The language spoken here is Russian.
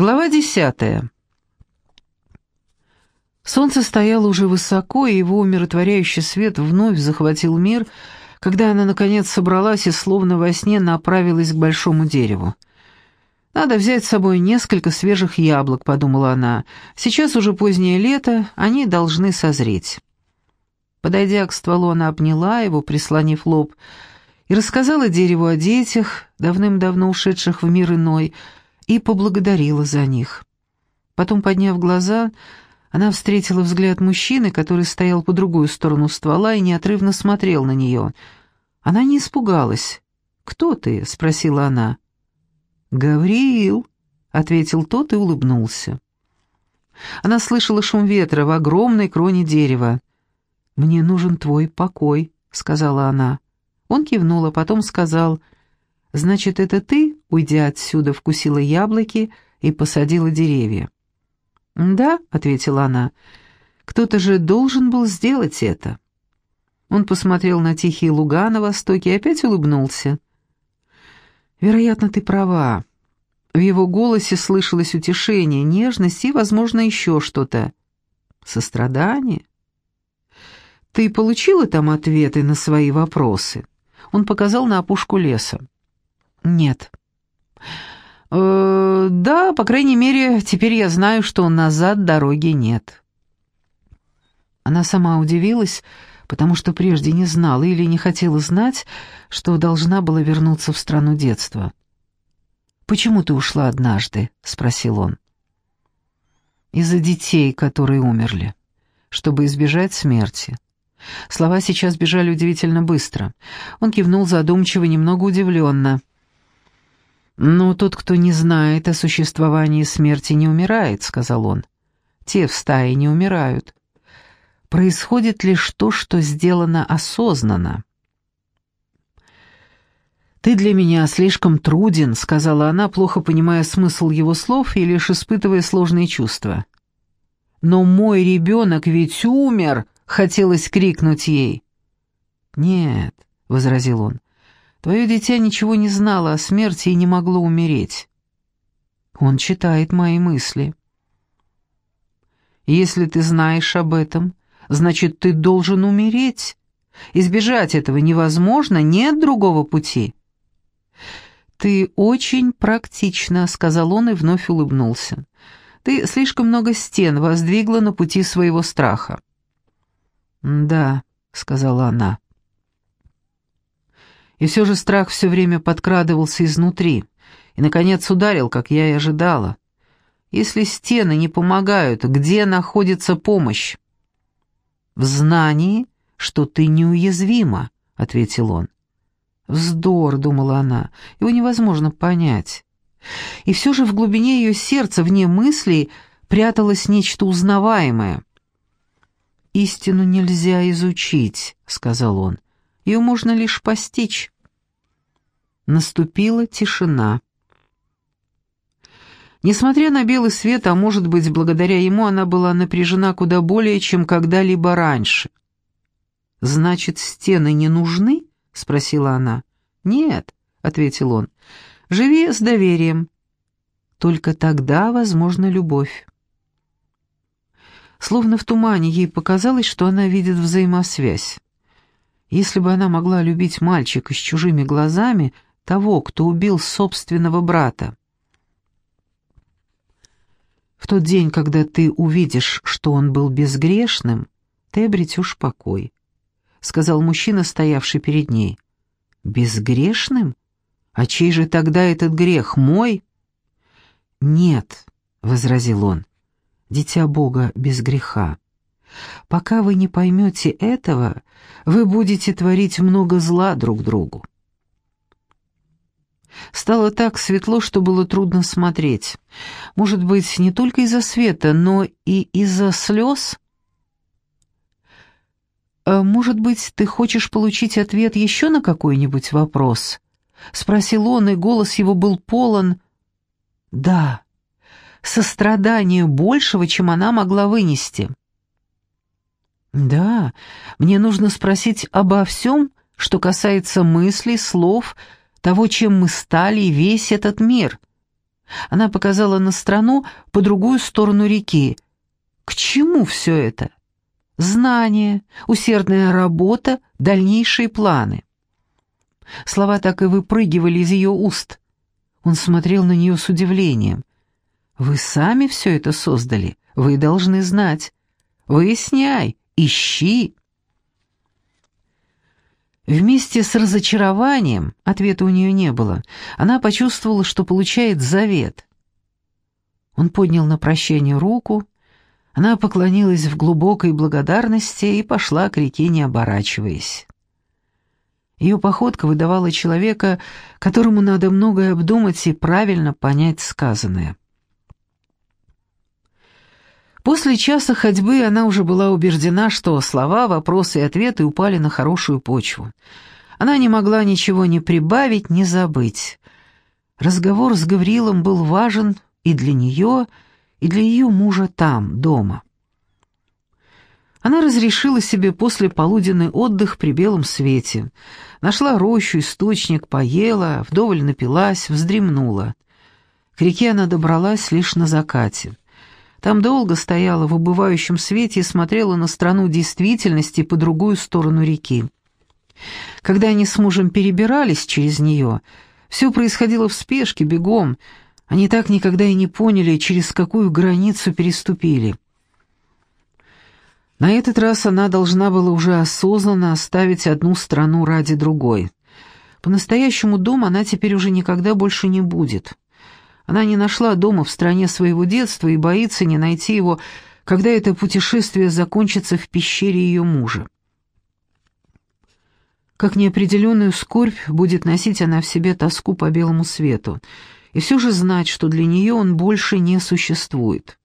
Глава десятая. Солнце стояло уже высоко, и его умиротворяющий свет вновь захватил мир, когда она, наконец, собралась и, словно во сне, направилась к большому дереву. «Надо взять с собой несколько свежих яблок», — подумала она. «Сейчас уже позднее лето, они должны созреть». Подойдя к стволу, она обняла его, прислонив лоб, и рассказала дереву о детях, давным-давно ушедших в мир иной, и поблагодарила за них. Потом, подняв глаза, она встретила взгляд мужчины, который стоял по другую сторону ствола и неотрывно смотрел на нее. Она не испугалась. «Кто ты?» — спросила она. «Гавриил», — ответил тот и улыбнулся. Она слышала шум ветра в огромной кроне дерева. «Мне нужен твой покой», — сказала она. Он кивнул, а потом сказал, «Значит, это ты, уйдя отсюда, вкусила яблоки и посадила деревья?» «Да», — ответила она, — «кто-то же должен был сделать это». Он посмотрел на тихие луга на востоке и опять улыбнулся. «Вероятно, ты права». В его голосе слышалось утешение, нежность и, возможно, еще что-то. «Сострадание?» «Ты получила там ответы на свои вопросы?» Он показал на опушку леса. «Нет». «Э, «Да, по крайней мере, теперь я знаю, что назад дороги нет». Она сама удивилась, потому что прежде не знала или не хотела знать, что должна была вернуться в страну детства. «Почему ты ушла однажды?» — спросил он. «Из-за детей, которые умерли, чтобы избежать смерти». Слова сейчас бежали удивительно быстро. Он кивнул задумчиво, немного удивленно. «Но тот, кто не знает о существовании смерти, не умирает», — сказал он. «Те в стае не умирают происходит лишь то, что сделано осознанно. «Ты для меня слишком труден», — сказала она, плохо понимая смысл его слов и лишь испытывая сложные чувства. «Но мой ребенок ведь умер!» — хотелось крикнуть ей. «Нет», — возразил он, — «твое дитя ничего не знало о смерти и не могло умереть». Он читает мои мысли. «Если ты знаешь об этом, значит, ты должен умереть. Избежать этого невозможно, нет другого пути». «Ты очень практично», — сказал он и вновь улыбнулся. «Ты слишком много стен воздвигла на пути своего страха». «Да», — сказала она. И все же страх все время подкрадывался изнутри и, наконец, ударил, как я и ожидала. Если стены не помогают, где находится помощь? «В знании, что ты неуязвима», — ответил он. «Вздор», — думала она, — «его невозможно понять». И все же в глубине ее сердца, вне мыслей, пряталось нечто узнаваемое. «Истину нельзя изучить», — сказал он. «Ее можно лишь постичь». Наступила тишина. Несмотря на белый свет, а может быть, благодаря ему она была напряжена куда более, чем когда-либо раньше. «Значит, стены не нужны?» — спросила она. «Нет», — ответил он, — «живи с доверием. Только тогда возможна любовь». Словно в тумане ей показалось, что она видит взаимосвязь. Если бы она могла любить мальчика с чужими глазами, того, кто убил собственного брата, в тот день, когда ты увидишь, что он был безгрешным, ты обретешь покой», — сказал мужчина, стоявший перед ней. «Безгрешным? А чей же тогда этот грех, мой?» «Нет», — возразил он, — «дитя Бога без греха. Пока вы не поймете этого, вы будете творить много зла друг другу». Стало так светло, что было трудно смотреть. Может быть, не только из-за света, но и из-за слез? «А «Может быть, ты хочешь получить ответ еще на какой-нибудь вопрос?» — спросил он, и голос его был полон «да» сострадания большего, чем она могла вынести. «Да, мне нужно спросить обо всем, что касается мыслей, слов, того, чем мы стали, и весь этот мир. Она показала на страну по другую сторону реки. К чему все это? Знание, усердная работа, дальнейшие планы. Слова так и выпрыгивали из ее уст. Он смотрел на нее с удивлением. «Вы сами все это создали, вы должны знать. Выясняй, ищи». Вместе с разочарованием, ответа у нее не было, она почувствовала, что получает завет. Он поднял на прощание руку, она поклонилась в глубокой благодарности и пошла к реке, не оборачиваясь. Ее походка выдавала человека, которому надо многое обдумать и правильно понять сказанное. После часа ходьбы она уже была убеждена, что слова, вопросы и ответы упали на хорошую почву. Она не могла ничего ни прибавить, ни забыть. Разговор с Гаврилом был важен и для нее, и для ее мужа там, дома. Она разрешила себе после полуденный отдых при белом свете. Нашла рощу, источник, поела, вдоволь напилась, вздремнула. К реке она добралась лишь на закате. Там долго стояла в убывающем свете и смотрела на страну действительности по другую сторону реки. Когда они с мужем перебирались через нее, все происходило в спешке, бегом. Они так никогда и не поняли, через какую границу переступили. На этот раз она должна была уже осознанно оставить одну страну ради другой. По-настоящему дом она теперь уже никогда больше не будет. Она не нашла дома в стране своего детства и боится не найти его, когда это путешествие закончится в пещере ее мужа. Как неопределенную скорбь будет носить она в себе тоску по белому свету, и все же знать, что для нее он больше не существует.